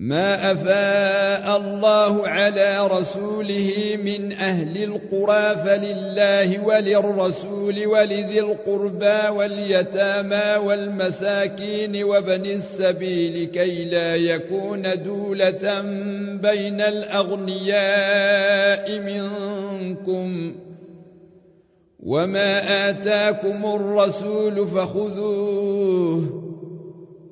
ما أفاء الله على رسوله من أهل القرى فلله وللرسول ولذي القربى واليتامى والمساكين وبن السبيل كي لا يكون دولة بين الأغنياء منكم. وما آتاكم الرسول فخذوه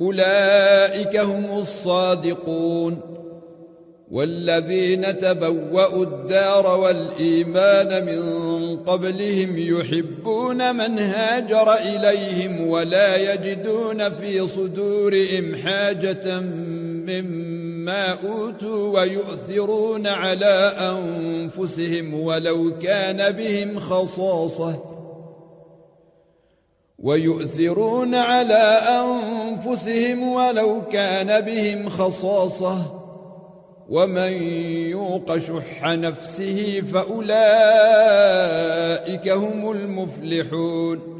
أولئك هم الصادقون والذين تبوأوا الدار والإيمان من قبلهم يحبون من هاجر إليهم ولا يجدون في صدورهم حاجة مما أوتوا ويؤثرون على أنفسهم ولو كان بهم خصاصة ويؤثرون على أنفسهم ولو كان بهم خصاصة. ومن يوق شح نفسه فأولئك هم المفلحون.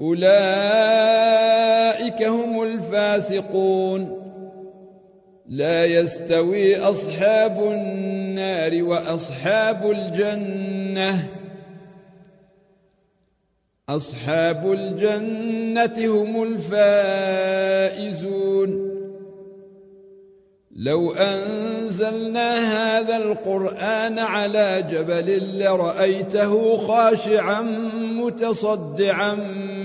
أولئك هم الفاسقون. لا يستوي أصحاب النار وأصحاب الجنة. أصحاب الجنة هم الفائزون. لو أنزلنا هذا القرآن على جبل لرأيته خاشعا متصدعا